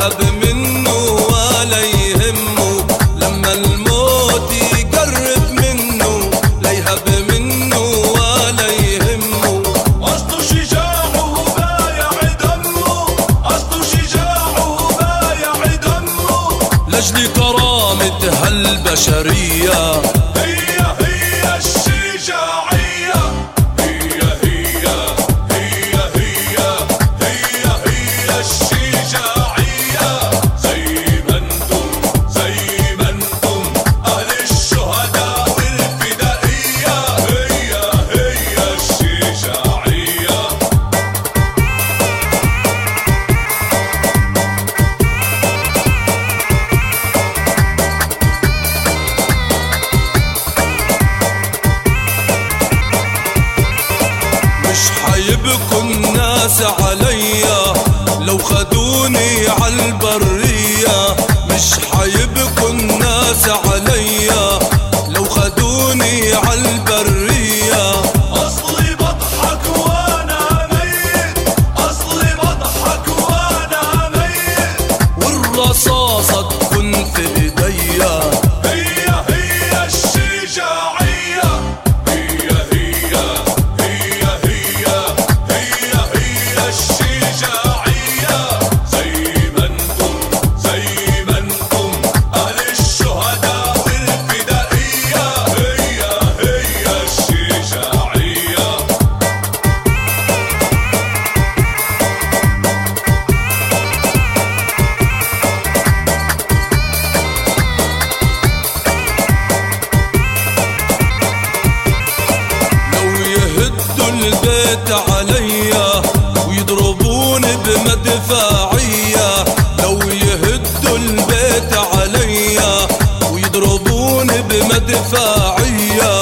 يهرب منه ولا يهمه لما الموت يقرب منه لا يهب منه ولا يهمه اصله شجاعه بايع دمه اصله شجاعه بايع دمه. لجل كرامة هالبشرية. الناس عليا. لو خدوني عالبرية مش حيبكوا الناس عليا. البيت عليا ويضربون بمدفعية. لو يهدوا البيت عليا ويضربون بمدفعية.